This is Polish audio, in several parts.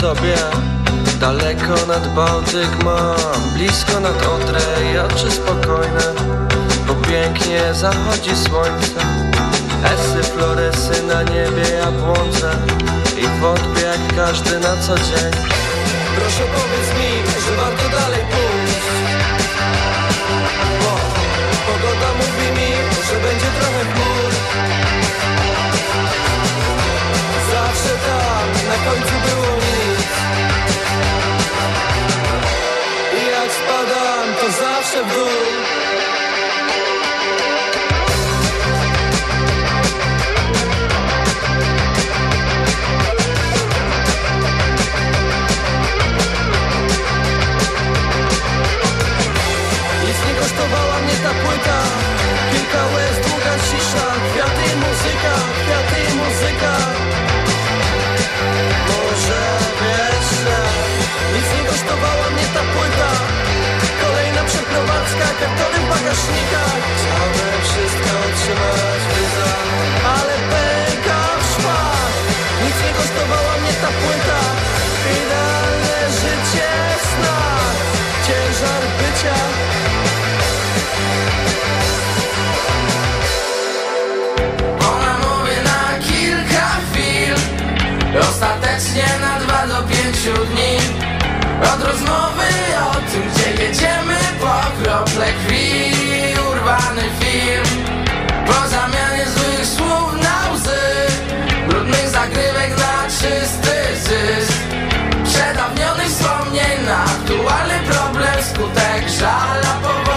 tobie. Daleko nad Bałtyk mam Blisko nad Odrę. I oczy spokojne Bo pięknie zachodzi słońce. Esy, floresy na niebie ja błądzę I wątpię jak każdy na co dzień. Proszę powiedz mi, że warto dalej pójść. Bo pogoda mówi mi, że będzie trochę chmur Zawsze tam, na końcu było zawsze dół. Nic nie kosztowała mnie ta płyta. Kilka łez, długa cisza. Kwiaty i muzyka, kwiaty i muzyka kartony w bagażnikach Chciałbym wszystko trzymać wyza Ale pęka w szwach Nic nie kosztowała mnie ta płyta. Idealne życie w snach. Ciężar bycia. Ona mówi na kilka chwil. Ostatecznie na dwa do pięciu dni. Od rozmowy o tym, gdzie jedziemy krople krwi urwany film. Po zamianie złych słów na łzy. Brudnych zagrywek na czysty zysk. Przedawnionych wspomnień na aktualny problem Skutek żal, a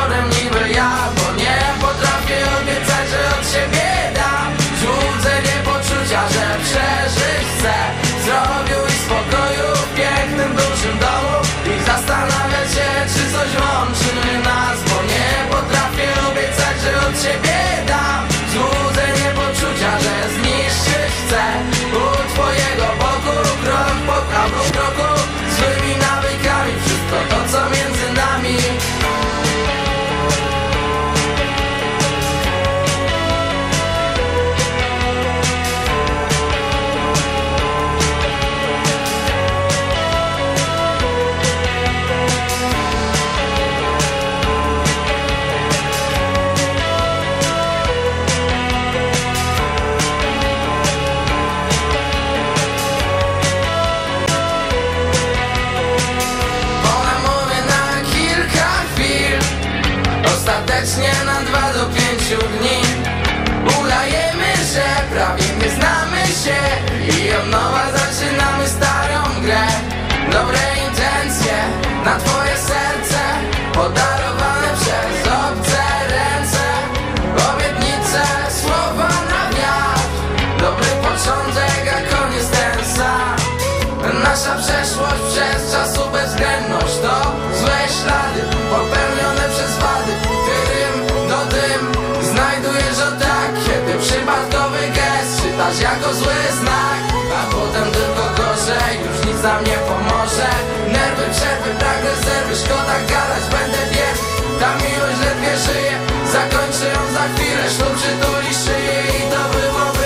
znajdujesz tak Kiedy przypadkowy gest czytasz jako zły znak. A potem tylko gorzej, już nic nam nie pomoże. Nerwy, przerwy, brak rezerwy, szkoda gadać, będę biegł Ta miłość ledwie żyje, zakończę ją za chwilę Ślub przytuli szyję i to byłoby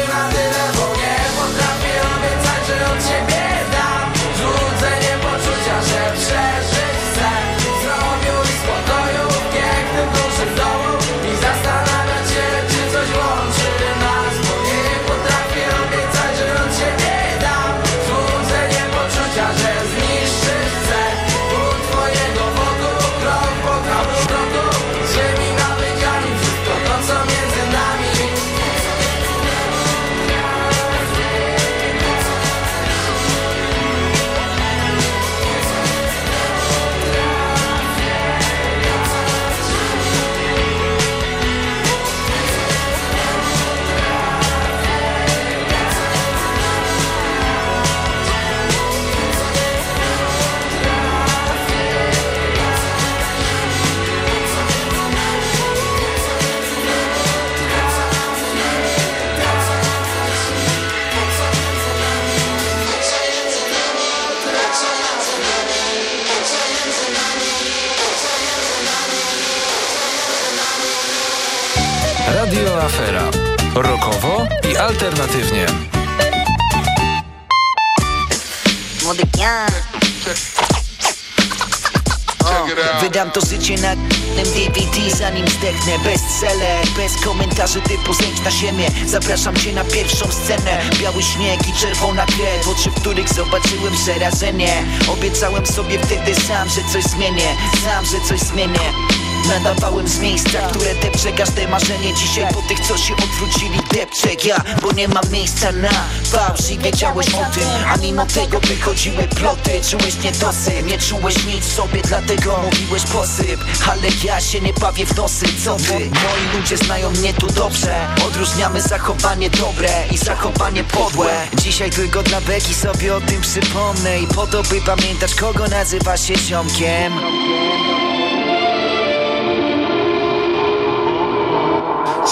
alternatywnie. Młody Wydam to życie na DVD zanim zdechnę. Bestseller, bez komentarzy typu zęć na ziemię Zapraszam cię na pierwszą scenę. Biały śnieg i czerwona krew. Oczy, w których zobaczyłem przerażenie. Obiecałem sobie wtedy sam, że coś zmienię. Sam, że coś zmienię Nadawałem z miejsca, które depcze każde marzenie. Dzisiaj po tych, co się odwrócili depczę ja Bo nie mam miejsca na fałsz i wiedziałeś o tym. A mimo tego wychodziły ploty Czułeś niedosyt, nie czułeś nic sobie Dlatego mówiłeś posyp. Ale ja się nie bawię w nosy, co ty? Moi ludzie znają mnie tu dobrze. Odróżniamy zachowanie dobre i zachowanie podłe. Dzisiaj tylko dla beki sobie o tym przypomnę I po to by pamiętać kogo nazywa się ziomkiem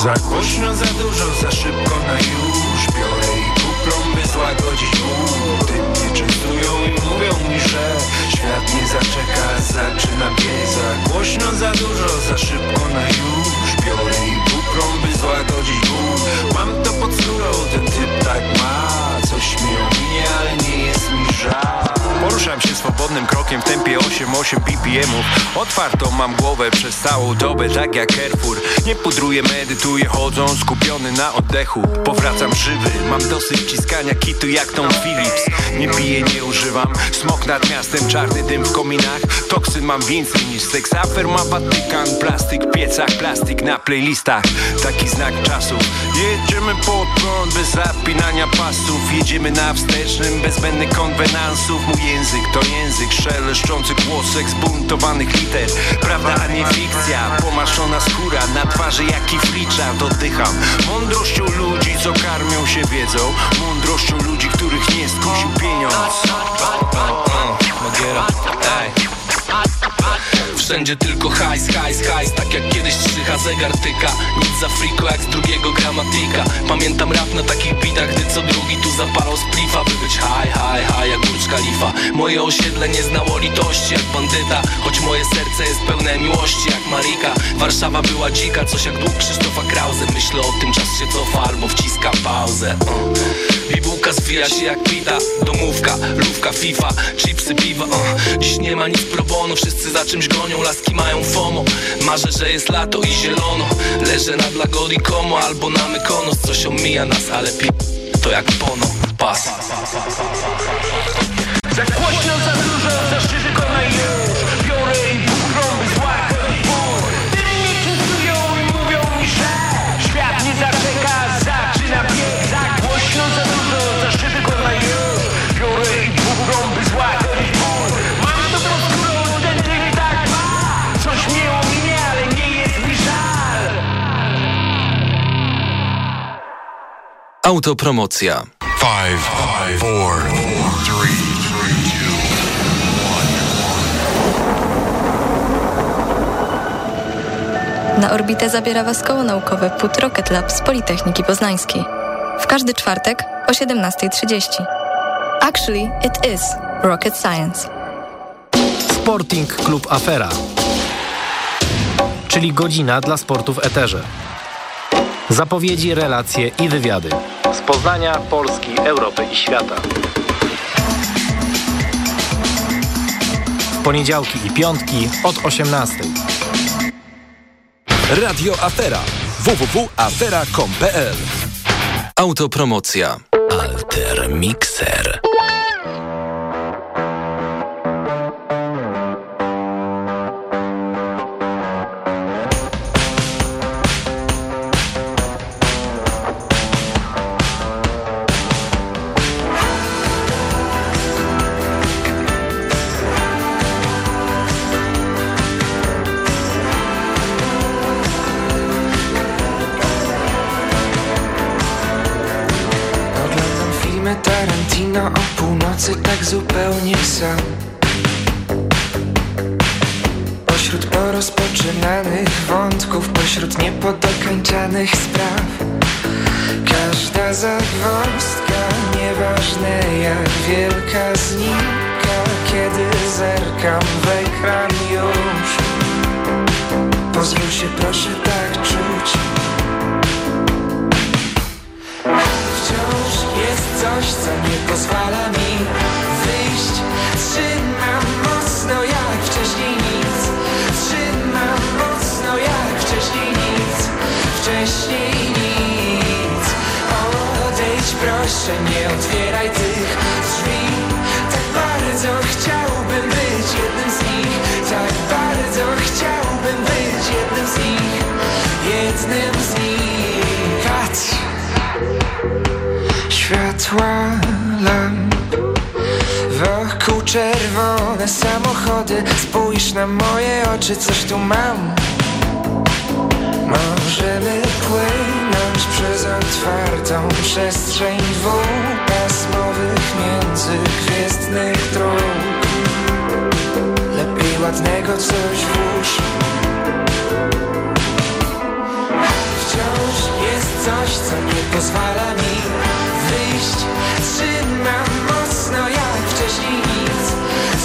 Za głośno, za dużo, za szybko na już. Biorę i kuplą, by złagodzić ból Tym mnie częstują i mówią mi, że Świat nie zaczeka, zaczyna biec. Za głośno, za dużo, za szybko na już. Biorę i kuplą, by złagodzić ból Mam to pod skórą, ten typ tak ma. Coś mi ominie, ale nie jest mi żal Poruszam się swobodnym krokiem w tempie 8-8 BPM-ów Otwartą mam głowę przez całą dobę, tak jak Carrefour Nie pudruję, medytuję, chodzą skupiony na oddechu. Powracam żywy, mam dosyć wciskania kitu jak Tom Phillips. Nie piję, nie używam, smok nad miastem, czarny dym w kominach. Toksyn mam więcej niż seks, afer ma Watykan Plastik w piecach, plastik na playlistach. Taki znak czasu. Jedziemy pod prąd bez zapinania pasów. Jedziemy na wstecznym, bez zbędnych konwenansów język to język szeleszczący głosek zbuntowanych liter. Prawda, a nie fikcja, pomaszona skóra na twarzy jak i flicza. Dodycham mądrością ludzi, co karmią się wiedzą. Mądrością ludzi, których nie skusił pieniądz Wszędzie tylko hajs, hajs, hajs Tak jak kiedyś trzycha zegar tyka. Nic za friko jak z drugiego gramatika. Pamiętam rap na takich bitach Gdy co drugi tu zapalał splifa By być haj, haj, haj jak Burcz Khalifa. Moje osiedle nie znało litości jak bandyta Choć moje serce jest pełne miłości jak Marika. Warszawa była dzika, coś jak dług Krzysztofa Krause. Myślę o tym, czas się cofa albo wciska pauzę. Uh. Bibułka zwija się jak pita Domówka, lówka, FIFA, chipsy, piwa uh. Dziś nie ma nic pro bono, wszyscy za czymś gonią Laski mają FOMO, marzę, że jest lato i zielono. Leżę nad Lagodi Como albo na Mykonos. Coś omija nas, ale pi... to jak pono, pas. Za za dużo, za na Autopromocja. Five, five, four, three, two, Na orbitę zabiera Was koło naukowe PUT Rocket Lab z Politechniki Poznańskiej. W każdy czwartek o 17.30. Actually, it is rocket science. Sporting Klub Afera, czyli godzina dla sportu w eterze. Zapowiedzi, relacje i wywiady. Z Poznania, Polski, Europy i świata. Poniedziałki i piątki od 18. Radio Afera. www.afera.com.pl Autopromocja. Alter Mixer. co nie pozwala mi wyjść. Trzymam mocno jak wcześniej nic.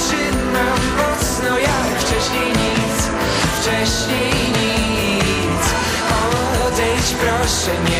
Trzymam mocno jak wcześniej nic. Wcześniej nic. Odejdź proszę nie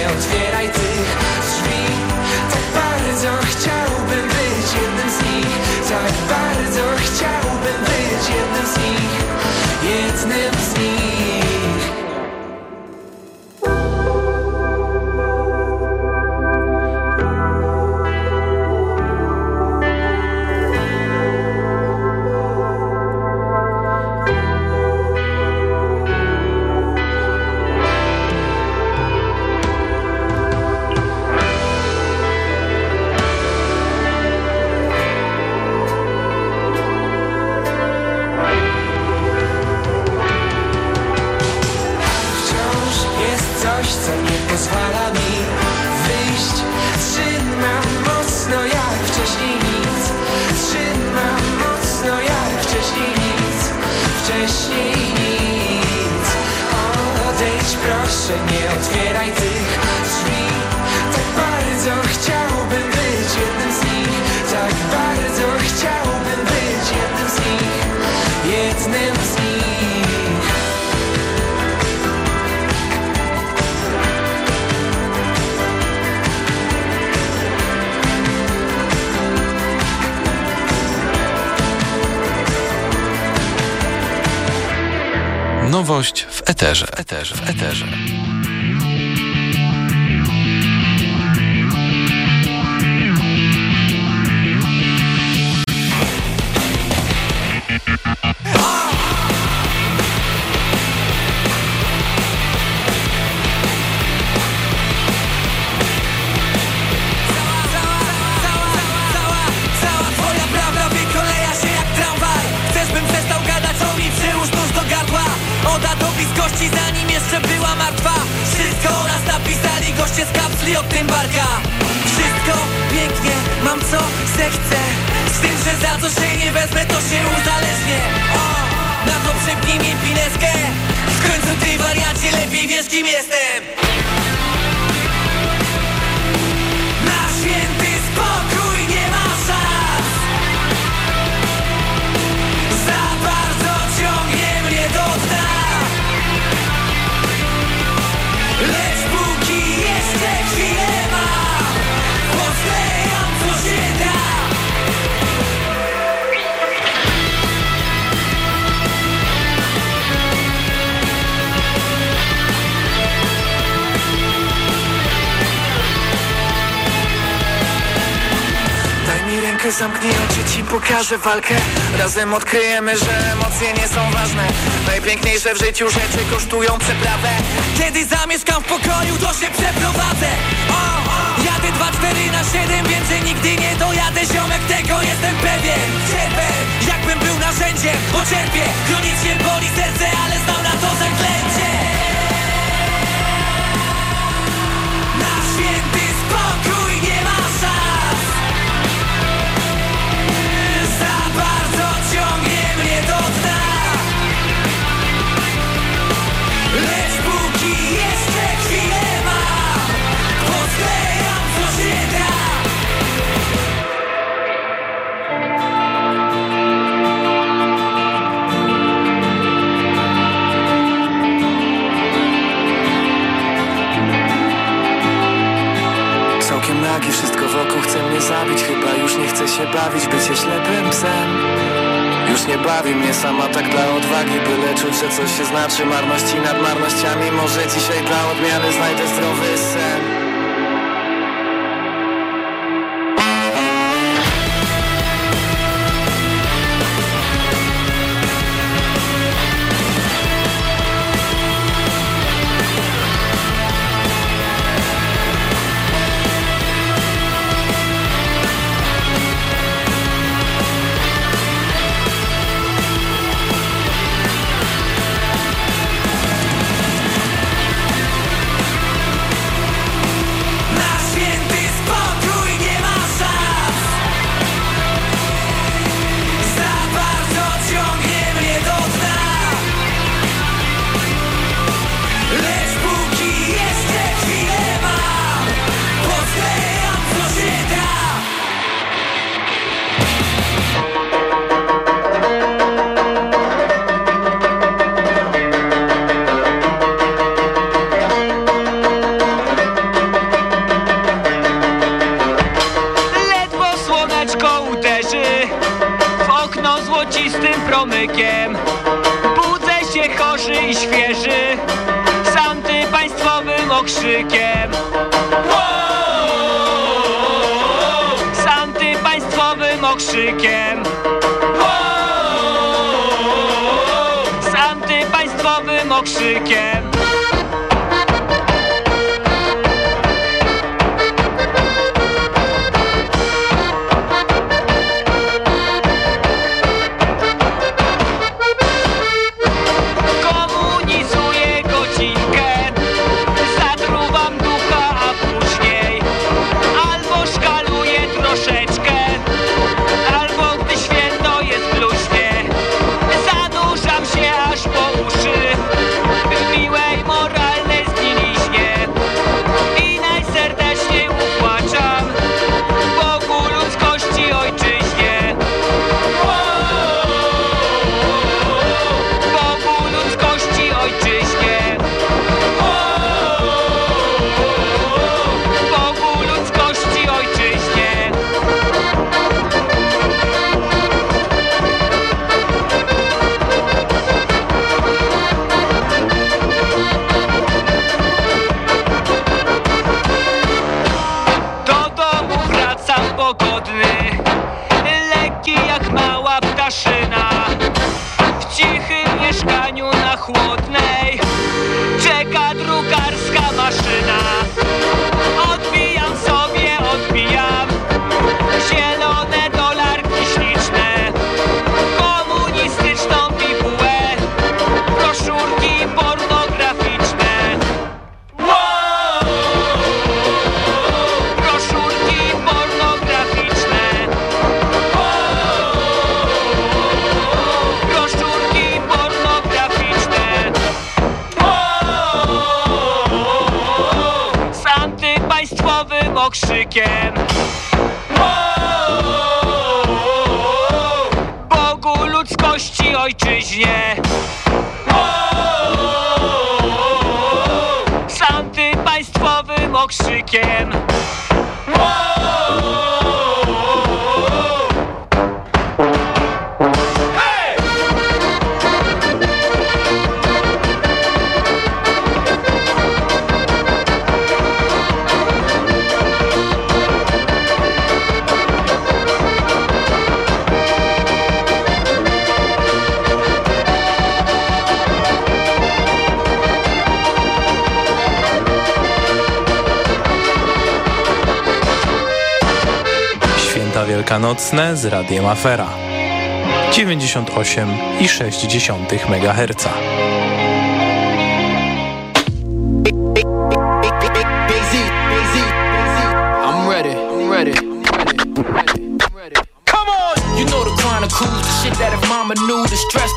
eterze, w eterze, w eterze. nasze walkę Razem odkryjemy, że emocje nie są ważne. Najpiękniejsze w życiu rzeczy kosztują przeprawę. Kiedy zamieszkam w pokoju, to się przeprowadzę. Oh, oh. Jadę 2, 4 na 7, więcej nigdy nie dojadę. Ziomek, tego jestem pewien. Cierpę, jakbym był narzędziem, bo cierpię. Chronicznie boli serce, ale znam na to zaklęcie. Na święty Мне тоже nie bawi mnie sama tak dla odwagi Byle czuć, że coś się znaczy marności nad marnościami. Może dzisiaj dla odmiany znajdę zdrowy sen. okrzykiem Z antypaństwowym okrzykiem antypaństwowym okrzykiem. Bogu ludzkości ojczyźnie. Z antypaństwowym okrzykiem Wielkanocne z Radiem Afera 98,6 MHz.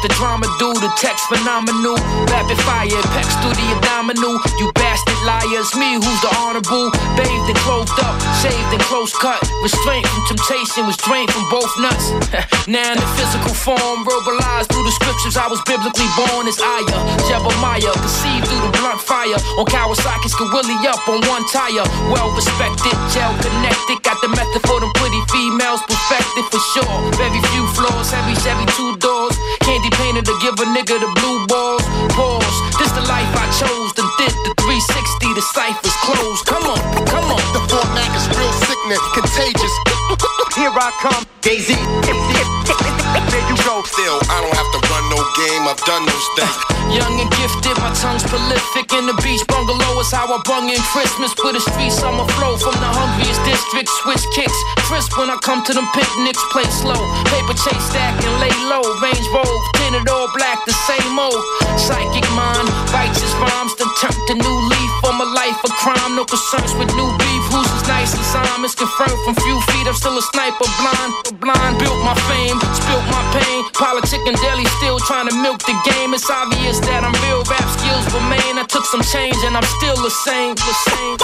The drama do, the text phenomenal. Rapid fire, pecs through the abdominal. You bastard liars, me who's the honorable. Bathed and clothed up, shaved and close cut. Restraint from temptation was drained from both nuts. now in the physical form, verbalized through the scriptures, I was biblically born as Aya. Jebemiah, conceived through the blunt fire. On Kawasaki's Willie up on one tire. Well respected, gel connected. Got the method for them pretty females perfected for sure. Very few flaws, heavy Chevy two doors. Candy painted to give a nigga the blue balls. Pause. This the life I chose. Then did the 360. The ciphers closed. Come on, come on. The format is real sickening, contagious. Here I come, Daisy. There you go. Still, I don't have to run no game. I've done those things. Young and gifted, my tongue's prolific. In the beach bungalow is how I bung in Christmas. With a street summer flow from the hungriest district. Switch kicks, crisp when I come to them picnics. Play slow, paper chase stack and lay low. Range roll, tinted all black, the same old. Psychic mind, righteous rhymes, then turned a new leaf on my life. A crime, no concerns with new beef. Who's as nice as I'm? It's confirmed from few feet. I'm still a sniper, blind, blind. Built my fame, spilt my pain. Politic and deli still trying to milk the game. It's obvious that I'm real. Rap skills remain. I took some change and I'm still the same. The same.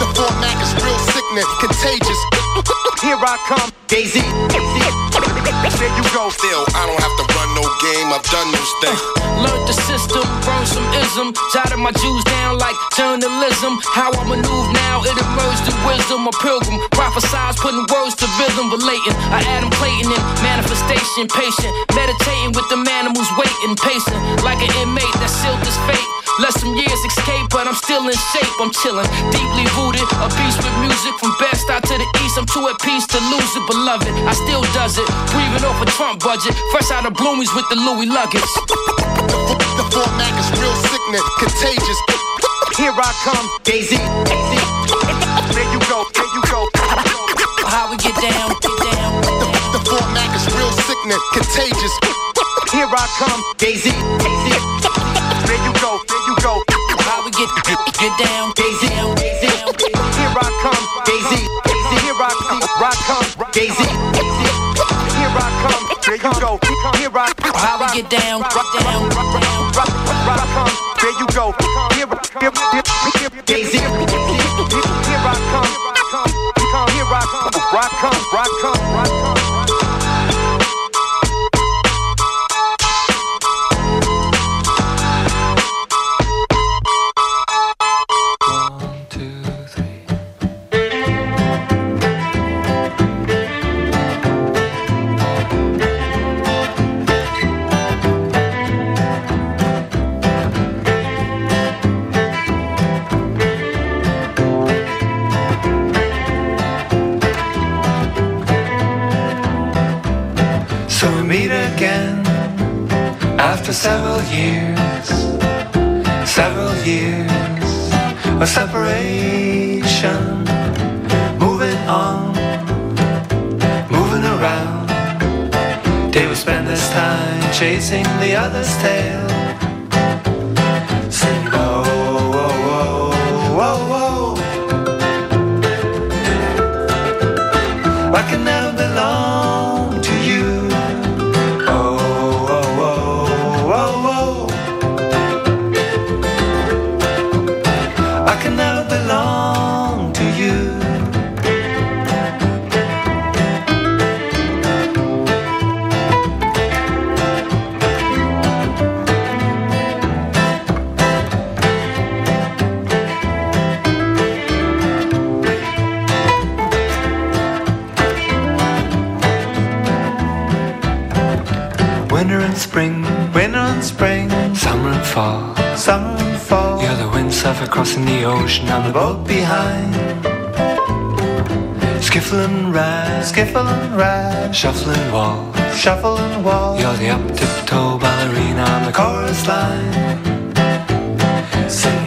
The format is real sickening, contagious. Here I come, Daisy. There you go. Still, I don't have to run no game. I've done those things. Uh, learned the system, burned some ism, jotted my Jews down like journalism. How I maneuver now, it emerged in wisdom. A pilgrim, prophesize, putting words to rhythm, relating. I Adam Clayton in manifestation, patient, meditating with the man who's waiting, pacing like an inmate that sealed his fate. Let some years escape, but I'm still in shape. I'm chilling, deeply rooted, a beast with music from best out to the east. I'm too at peace to lose it, beloved. I still does it, breathing off a Trump budget, fresh out of Bloomies with the Louis luggage. The format is real sickening, contagious. Here I come, Daisy. There you go, there you go. How we get down, get down. The, the format is real sickening, contagious. Here I come, Daisy. There you go, there you go. How we get get, get down, Daisy. Daisy. Here I come, Daisy. Here I come, I come, Daisy. Here I come, there you go. Here I come. How we get down, get down, down. I come, there you go. Here, here, here, here, Daisy. Here I come, come, come. Here I come, I come, I come, come. Chasing the Skiffle and ride, skiffle and ride, shuffling wall, shuffle and wall. You're the up tiptoe ballerina on the chorus line. Singing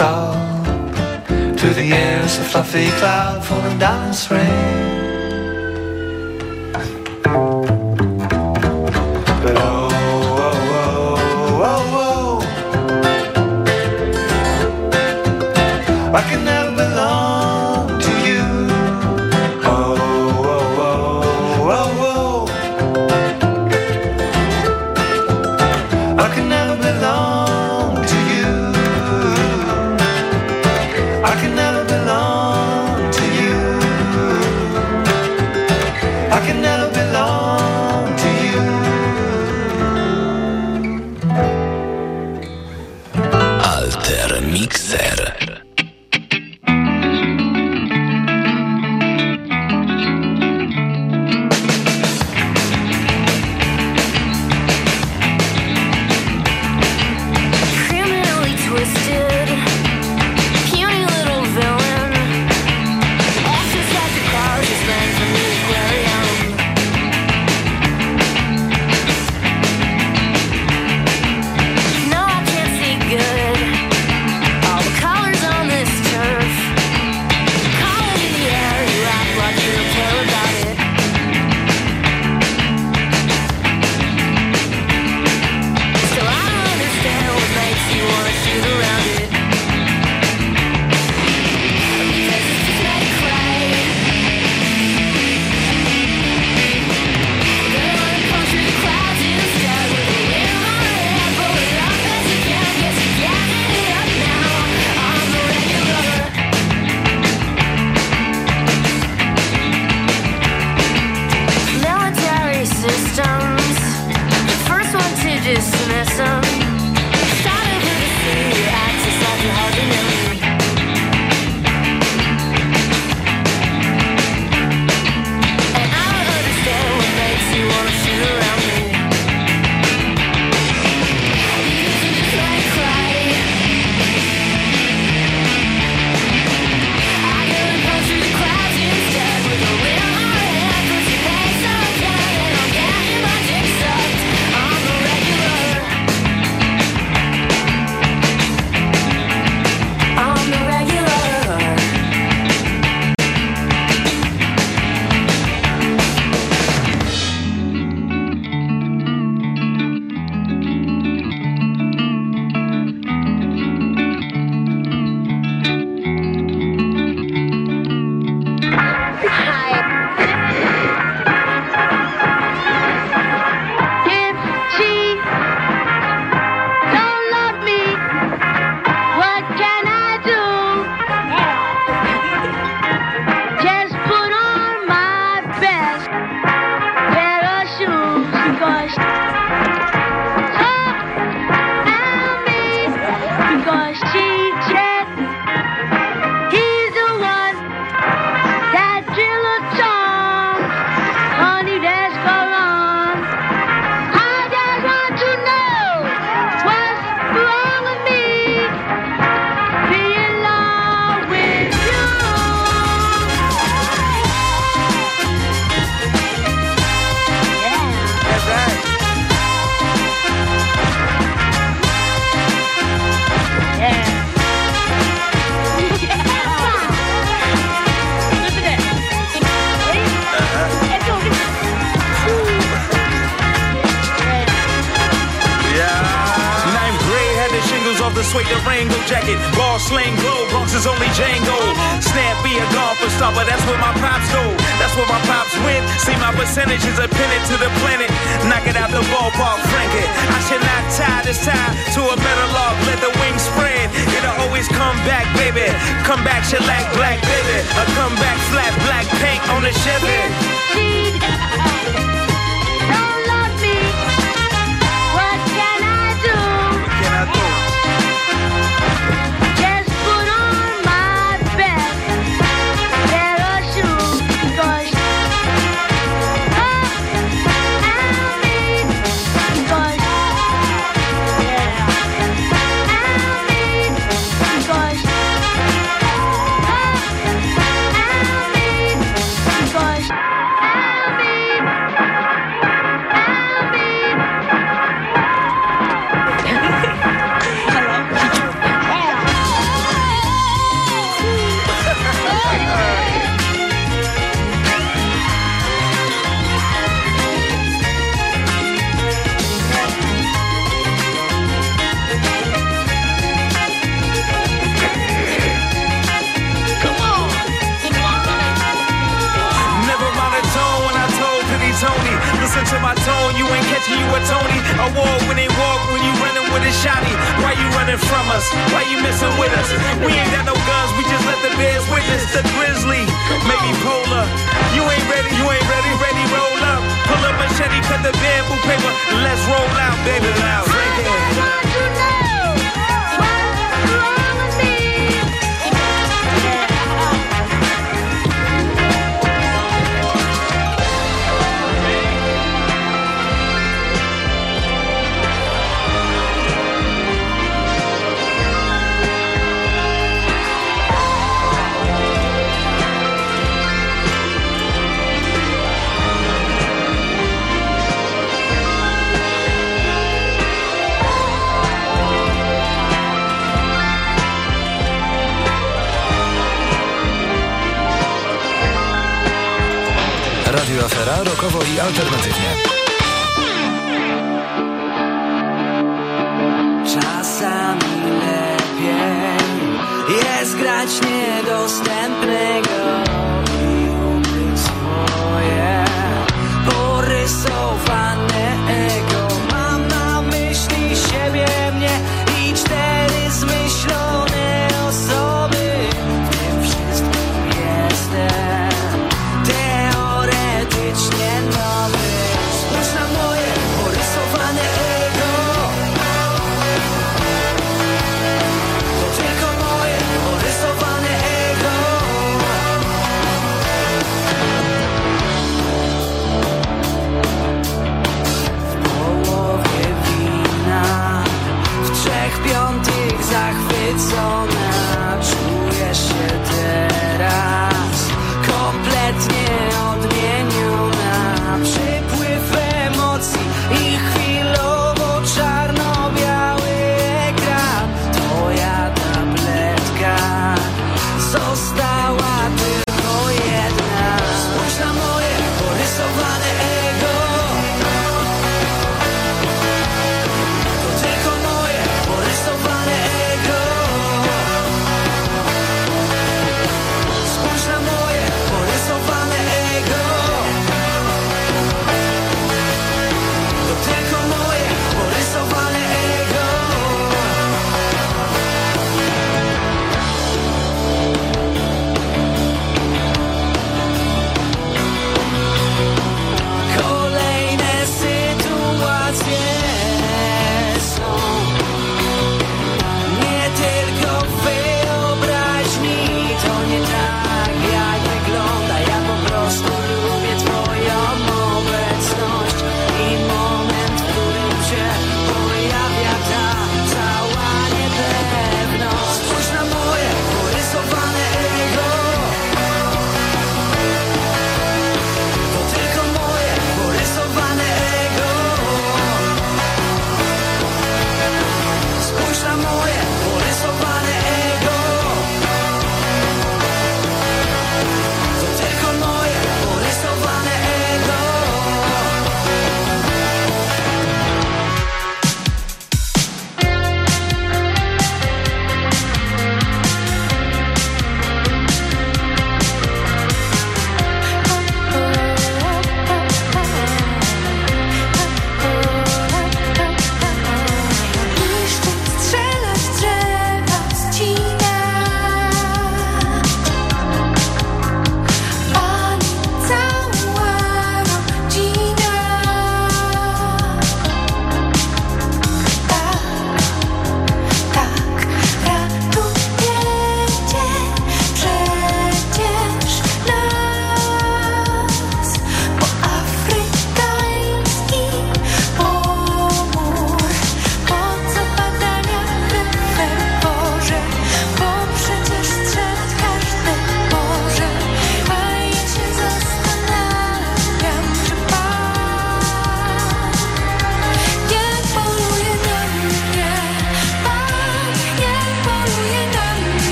salt through the air's a fluffy cloud falling down its rain. Mixer. Radio Afera rokowo i alternatywnie. Czasami lepiej jest grać niedostępnego i ukryć swoje porysowane ego.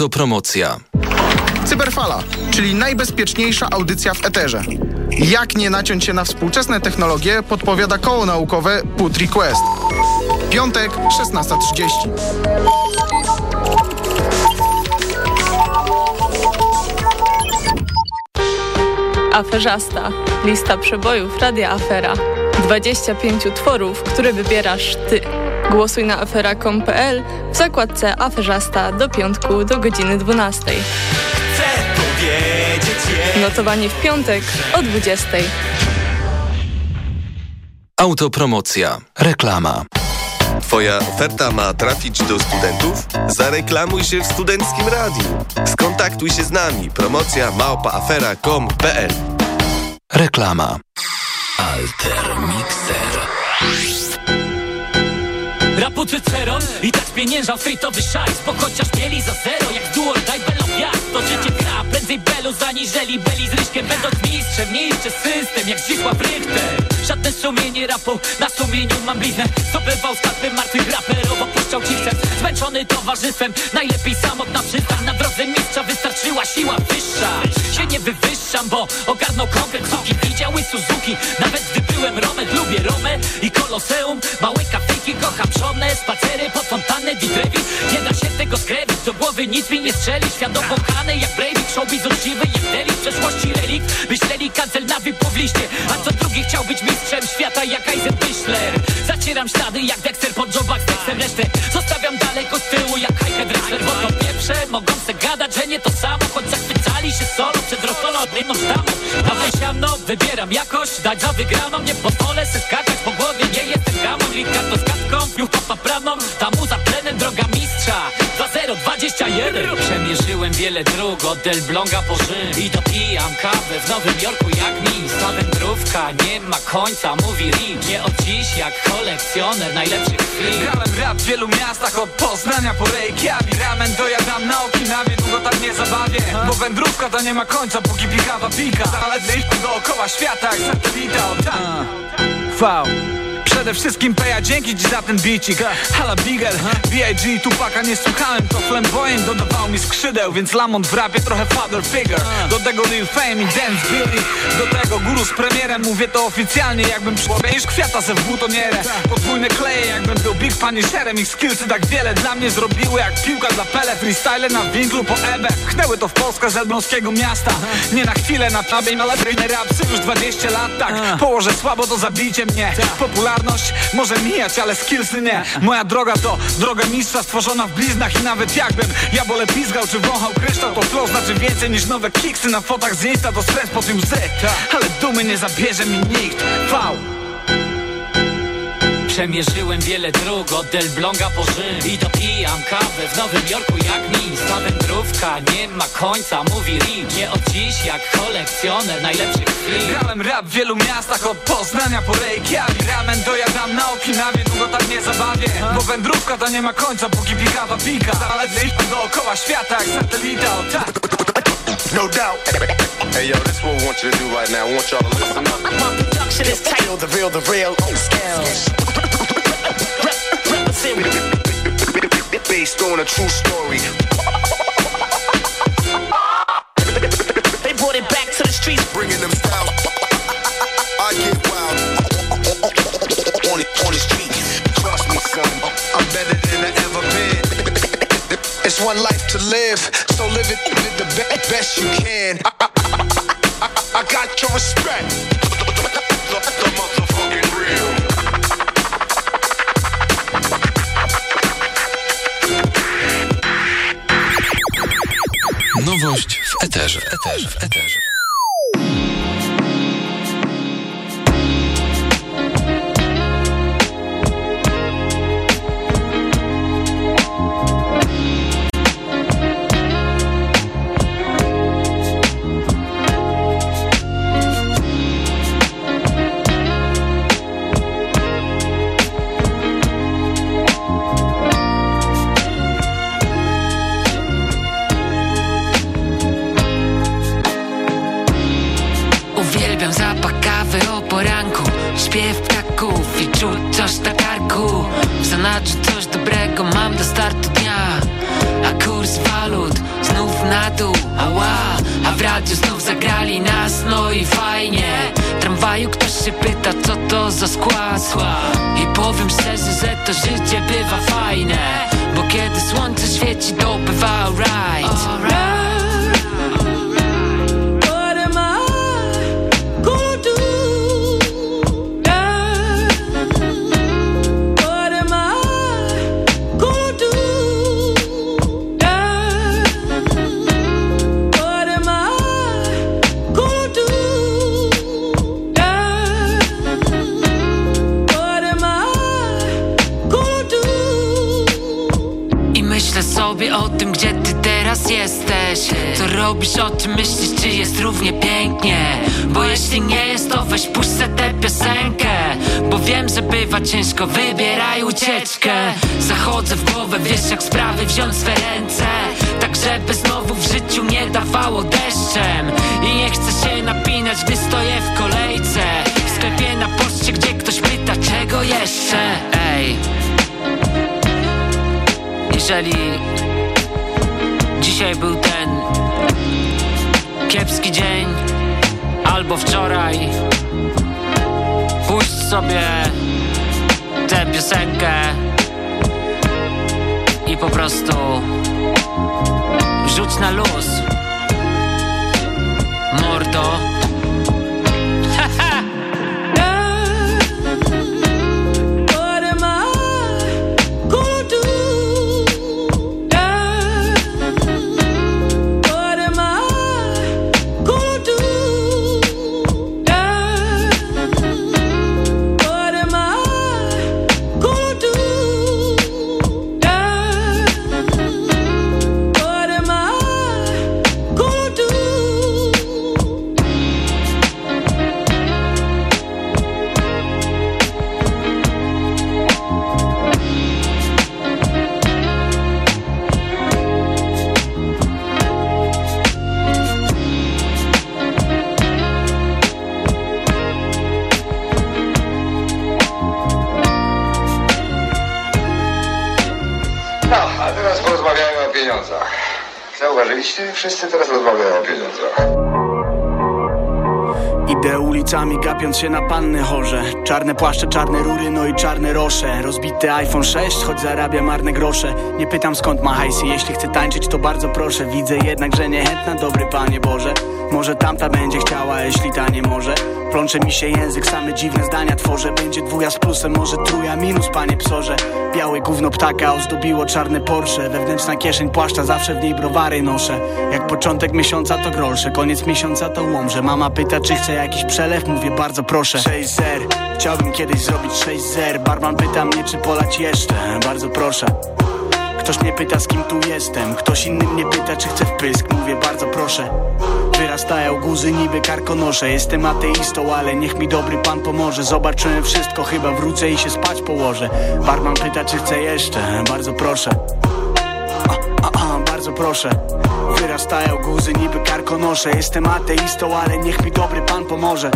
Autopromocja. Cyberfala, czyli najbezpieczniejsza audycja w eterze. Jak nie naciąć się na współczesne technologie, podpowiada koło naukowe Put Request. Piątek, 16.30. Aferzasta. Lista przebojów Radia Afera. 25 utworów, które wybierasz ty. Głosuj na afera.com.pl w zakładce Aferzasta do piątku do godziny 12. Chcę powiedzieć Notowanie w piątek o 20. Autopromocja. Reklama. Twoja oferta ma trafić do studentów? Zareklamuj się w Studenckim Radiu. Skontaktuj się z nami. Promocja małpaafera.com.pl Reklama. Alter Mixer. Raputy Ceron i tak spieniężał fejtowy szajs Bo chociaż mieli za zero jak duo daj belą jak To życie gra prędzej belu zaniżeli Beli z ryśkiem będąc mistrzem Niszczy system jak Zdzisław Richter Żadne sumienie rapu na sumieniu mam bliznę Zdobywał skarpy martwych raperów Opuszczał cichcem zmęczony towarzystwem Najlepiej samotna przystań na drodze mistrza Wystarczyła siła wyższa. Się nie wywyższam, bo ogarnął konkret Suki widziały Suzuki Nawet gdy byłem Romet, lubię Romę i Koloseum Małe kocham żonę Spacery pod fontannę, Ditrevis Nie da się tego skrewić, do głowy nic mi nie strzeli. Świat opąchany jak Breivik, showbiz uczciwy jak Delik W przeszłości relikt, myśleli kancel na w liście. A co drugi chciał być mistrzem świata jak Eisenbichler Zacieram ślady jak Dexter pod jobach z Dexter Resztę. Zostawiam daleko z tyłu jak Heike Drexler Bo to pieprze, mogą se gadać, że nie to samo Choć zachwycali się solo przed rozkolodnym sztamą Dawaj siamno, wybieram jakość, dać za wygraną. Nie pozwolę se skakać po głowie, nie jestem gamą. Lika to z katką, pił papa prawną Ta muza plenem, droga mistrza 2021 Przemierzyłem wiele dróg, od Delbląga po Rzym I dopijam kawę w Nowym Jorku jak mi Ta wędrówka nie ma końca, mówi Rich. Nie od dziś jak kolekcjoner najlepszych chwil. Grałem rap w wielu miastach, od Poznania po Reykjavik Ramen dojadam na Okinawie, długo tak nie zabawię Bo wędrówka to nie ma końca, póki pikawa pika Ale wyjść dookoła świata jak satelita, o tam. Wow Przede wszystkim Peja, dzięki ci za ten bicik. Hala Bigel, B.I.G. Tupaka nie słuchałem To flamboyant dodawał mi skrzydeł Więc Lamont w rapie trochę father figure. Do tego Lil Fame i Dance Billy. Do tego guru z premierem Mówię to oficjalnie jakbym przyłowie niż kwiata se w butonierę Podwójne kleje jakbym był Big Punisherem Ich skillsy tak wiele dla mnie zrobiły Jak piłka dla Pele. Freestyle na winklu po Ebę Pchnęły to w Polskę z elbląskiego miasta. Nie na chwilę na tabie, ale rapsy już 20 lat tak. Położę słabo to zabijcie mnie Popularność może mijać, ale skillsy nie. Moja droga to droga mistrza stworzona w bliznach I nawet jakbym ja bole pizgał czy wąchał kryształ To flow znaczy więcej niż nowe kiksy na fotach z Insta To stres po tym łzy Ale dumy nie zabierze mi nikt. V Przemierzyłem wiele dróg od Delbląga po Rzym I dopijam kawę w Nowym Jorku jak mi Ta wędrówka nie ma końca, mówi Rich Nie od dziś jak kolekcjoner najlepszych chwil Grałem rap w wielu miastach od Poznania po Reykjavik Ramen dojadam na Okinawie, długo tak nie zabawię Bo wędrówka to nie ma końca, póki pikawa pika Ale gdzieś dookoła świata jak satelita, o tak No doubt. Hey yo, this what we want you to do right now. I want y'all to listen up. My production is tight. The real, the real, real scales. Based on a true story. They brought it back to the streets, bringing them styles. I get wild on it, on the street. Trust me, son. I'm better than I ever been. It's one life to live, so live it, the be- best you can. I, I, I, I, I got your respect. Nowość w eterze. W eterze. W eterze. Ciężko, wybieraj ucieczkę. Zachodzę w głowę, wiesz jak sprawy wziąć swe ręce. Tak żeby znowu w życiu nie dawało deszczem. I nie chcę się napinać, gdy stoję w kolejce. W sklepie na poczcie, gdzie ktoś pyta, czego jeszcze? Ej. Jeżeli dzisiaj był ten kiepski dzień albo wczoraj, puść sobie piosenkę i po prostu rzuć na luz. Mordo. Wszyscy teraz rozmawiają o pieniądzach. Idę ulicami gapiąc się na panny chorze. Czarne płaszcze, czarne rury, no i czarne rosze. Rozbity iPhone 6, choć zarabia marne grosze. Nie pytam skąd ma hajsy, jeśli chce tańczyć to bardzo proszę. Widzę jednak, że niechętna, dobry Panie Boże. Może tamta będzie chciała, jeśli ta nie może. Plącze mi się język, same dziwne zdania tworzę. Będzie dwuja z plusem, może truja minus, panie psorze Białe gówno ptaka ozdobiło czarne Porsche. Wewnętrzna kieszeń płaszcza, zawsze w niej browary noszę. Jak początek miesiąca to grolsze, koniec miesiąca to łomże. Mama pyta, czy chce jakiś przelew, mówię bardzo proszę. 6 zer, chciałbym kiedyś zrobić 6 zer. Barman pyta mnie, czy polać jeszcze, bardzo proszę Ktoś mnie pyta, z kim tu jestem. Ktoś inny mnie pyta, czy chcę wpysk Mówię, bardzo proszę. Wyrastają guzy niby karkonosze. Jestem ateistą, ale niech mi dobry pan pomoże. Zobaczyłem wszystko, chyba wrócę i się spać położę. Barman pyta, czy chcę jeszcze. Bardzo proszę. A, a, a, Bardzo proszę. Wyrastają guzy niby karkonosze. Jestem ateistą, ale niech mi dobry pan pomoże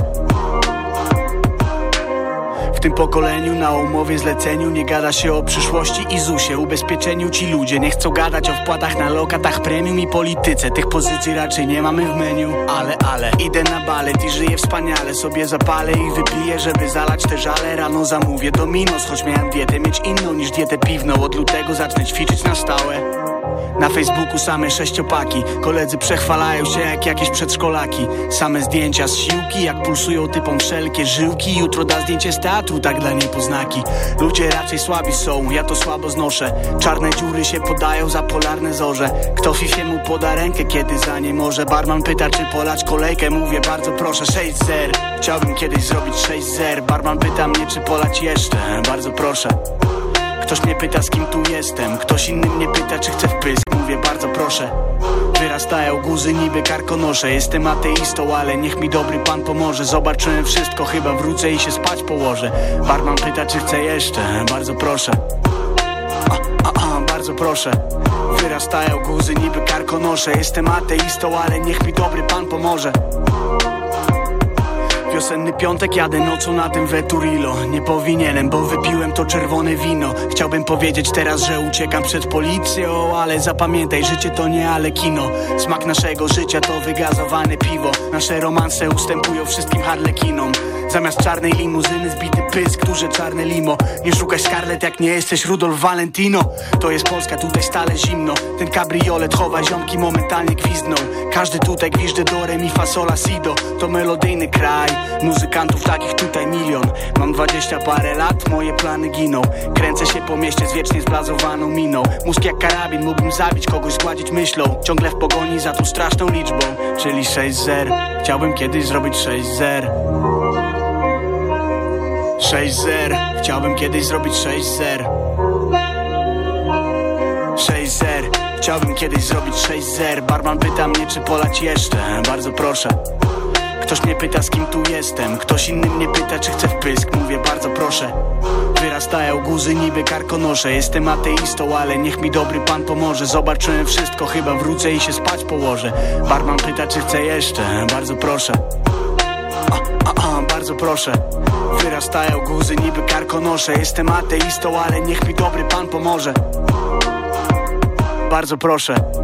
tym pokoleniu na umowie zleceniu Nie gada się o przyszłości i ZUSie. Ubezpieczeniu ci ludzie nie chcą gadać o wpłatach na lokatach premium i polityce. Tych pozycji raczej nie mamy w menu. Ale, ale, idę na balet i żyję wspaniale. Sobie zapalę i wypiję, żeby zalać te żale. Rano zamówię Dominos, choć miałem dietę mieć inną niż dietę piwną. Od lutego zacznę ćwiczyć na stałe na Facebooku same sześciopaki. Koledzy przechwalają się jak jakieś przedszkolaki. Same zdjęcia z siłki Jak pulsują typom wszelkie żyłki. Jutro da zdjęcie z teatru, tak dla niepoznaki. Ludzie raczej słabi są, ja to słabo znoszę. Czarne dziury się podają za polarne zorze. Kto fifie mu poda rękę, kiedy za nie może? Barman pyta, czy polać kolejkę? Mówię, bardzo proszę, 6 zer. Chciałbym kiedyś zrobić 6 zer. Barman pyta mnie, czy polać jeszcze? Bardzo proszę Ktoś mnie pyta z kim tu jestem. Ktoś inny mnie pyta czy chcę wpysk. Mówię bardzo proszę. Wyrastają guzy niby karkonosze. Jestem ateistą, ale niech mi dobry pan pomoże. Zobaczyłem wszystko, chyba wrócę i się spać położę. Barman pyta czy chcę jeszcze. Bardzo proszę. A, a, a, bardzo proszę. Wyrastają guzy niby karkonosze. Jestem ateistą, ale niech mi dobry pan pomoże Wiosenny piątek jadę nocą na tym Veturilo. Nie powinienem, bo wypiłem to czerwone wino. Chciałbym powiedzieć teraz, że uciekam przed policją Ale zapamiętaj, życie to nie ale kino. Smak naszego życia to wygazowane piwo. Nasze romanse ustępują wszystkim harlekinom. Zamiast czarnej limuzyny zbity pysk, duże czarne limo. Nie szukaj Scarlett jak nie jesteś Rudolf Valentino. To jest Polska, tutaj stale zimno. Ten kabriolet chowa ziomki momentalnie gwizdną. Każdy tutaj gwiżdże do re mi fa sola sido. To melodyjny kraj, muzykantów takich tutaj milion. Mam dwadzieścia parę lat, moje plany giną. Kręcę się po mieście z wiecznie zblazowaną miną. Mózg jak karabin, mógłbym zabić kogoś, zgładzić myślą. Ciągle w pogoni za tą straszną liczbą Czyli 6-0 Chciałbym kiedyś zrobić 6-0 6-0 Chciałbym kiedyś zrobić 6-0 6-0 Chciałbym kiedyś zrobić 6-0 Barman pyta mnie czy polać jeszcze. Bardzo proszę Ktoś mnie pyta z kim tu jestem. Ktoś inny mnie pyta czy chcę wpysk Mówię bardzo proszę. Wyrastają guzy niby karkonosze. Jestem ateistą, ale niech mi dobry pan pomoże. Zobaczyłem wszystko, chyba wrócę i się spać położę. Barman pyta czy chcę jeszcze. Bardzo proszę. A, a, a, bardzo proszę. Wyrastają guzy niby karkonosze. Jestem ateistą, ale niech mi dobry pan pomoże. Bardzo proszę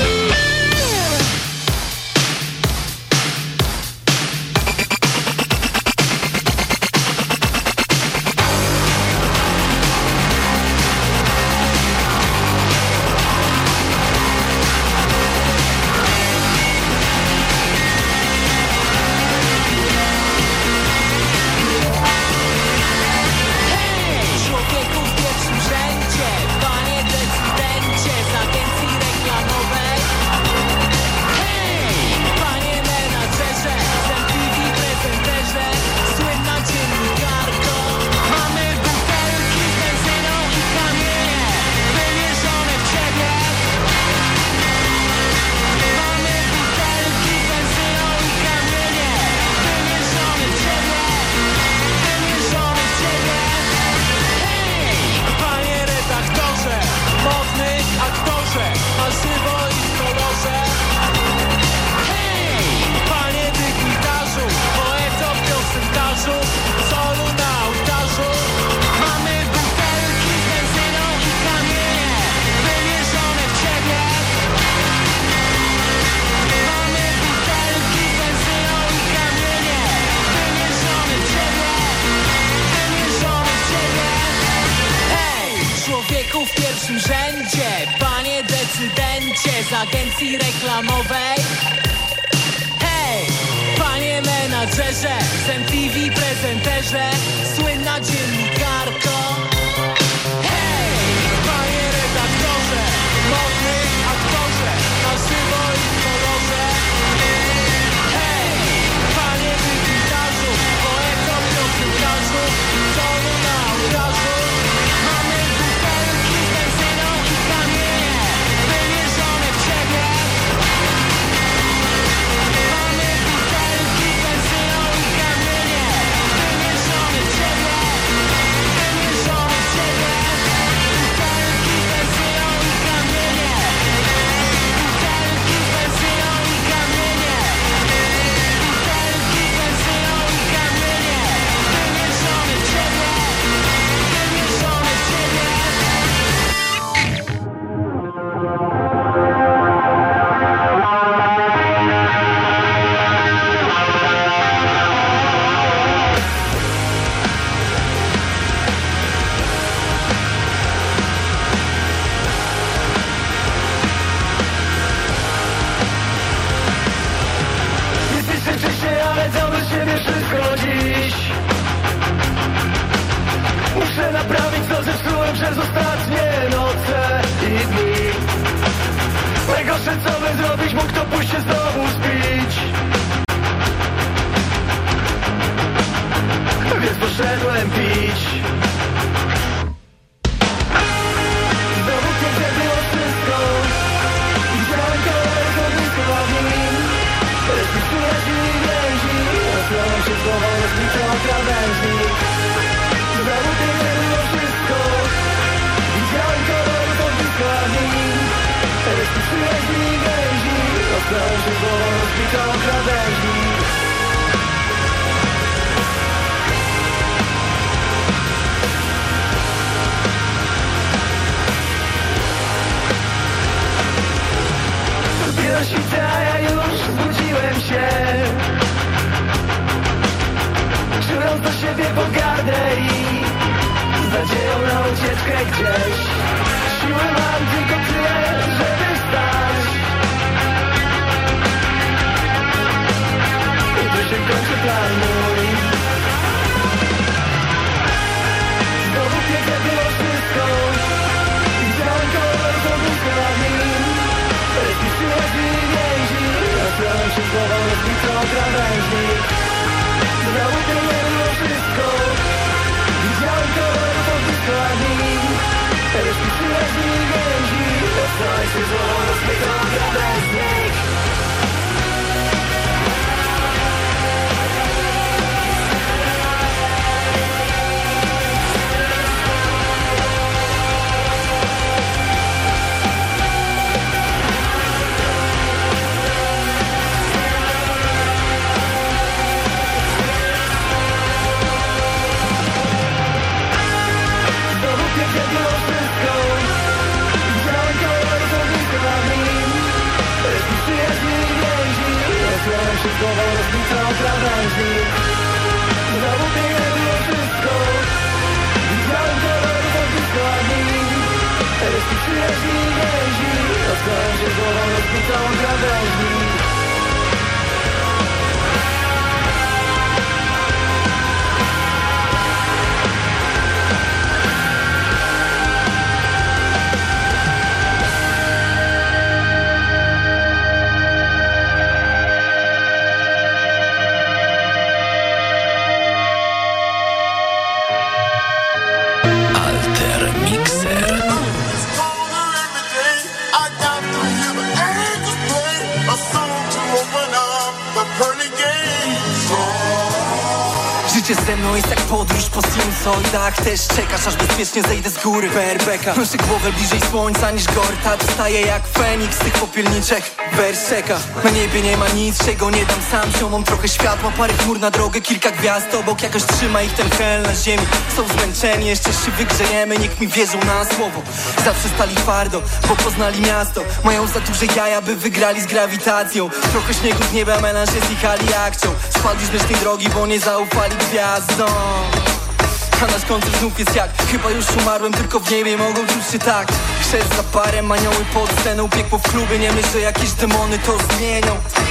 Rozpiąłem się głową rozbitą krawężnik Znowu Rozpiąłem się z głową rozbitą krawężnik Znowu piękne było wszystko. Widziałem kolor z ogniska nad nim Resztki przyjaźni i więzi. Rozpiąłem się z głową rozbitą krawężnik Życie ze mną jest jak podróż po sinusoidach Też czekasz aż bezpiecznie zejdę z góry. Perbeka Noszę głowę bliżej słońca niż Gorta. Wstaję jak Feniks z tych popielniczek Wers czeka Na niebie nie ma nic, czego nie dam sam Ziomom trochę światła, parę chmur na drogę Kilka gwiazd obok, jakoś trzyma ich ten hel na ziemi. Są zmęczeni, jeszcze się wygrzejemy. Niech mi wierzą na słowo. Zawsze stali twardo, bo poznali miasto. Mają za duże jaja, by wygrali z grawitacją. Trochę śniegu z nieba, melanże zjechali akcją Spadli z mlecznej drogi, bo nie zaufali gwiazdom a nasz koncert znów jest jak Chyba już umarłem, tylko w niebie mogą czuć się tak Chrzest za parem, anioły pod sceną Piekło w klubie, nie myśl, że jakieś demony to zmienią Chcę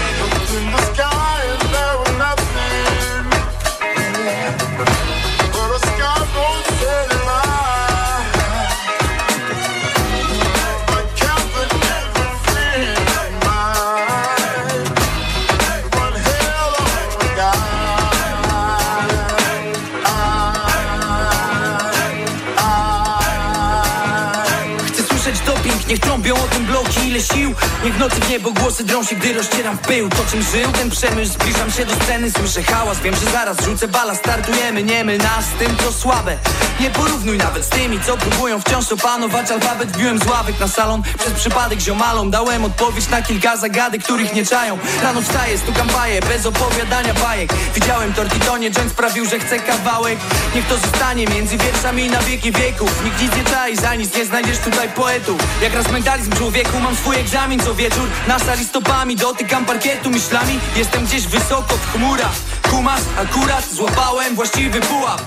bloki ile sił? Niech nocy w niebo głosy drą się, gdy rozcieram w pył. To czym żył ten przemysł, zbliżam się do sceny. Słyszę hałas, wiem, że zaraz rzucę bala. Startujemy, nie myl nas z tym, co słabe. Nie porównuj nawet z tymi, co próbują wciąż opanować alfabet Wbiłem z ławek na salon, przez przypadek ziomalom Dałem odpowiedź na kilka zagadek, których nie czają. Rano wstaję, stukam baję, bez opowiadania bajek. Widziałem tortitonie, dżem sprawił, że chcę kawałek. Niech to zostanie między wierszami na wieki wieków. Nikt nic nie czai, za nic nie znajdziesz tutaj poetów Jak raz mentalizm człowieku, mam swój egzamin co wieczór. Na sali stopami, dotykam parkietu myślami. Jestem gdzieś wysoko w chmurach. Kumas, akurat złapałem właściwy pułap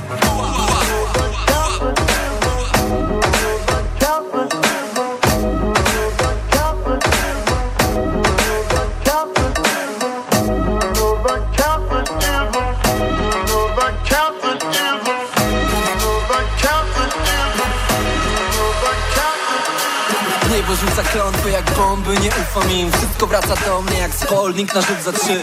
Rzuca klątwy jak bomby, nie ufam im. Wszystko wraca do mnie jak spolnik na rzut za trzy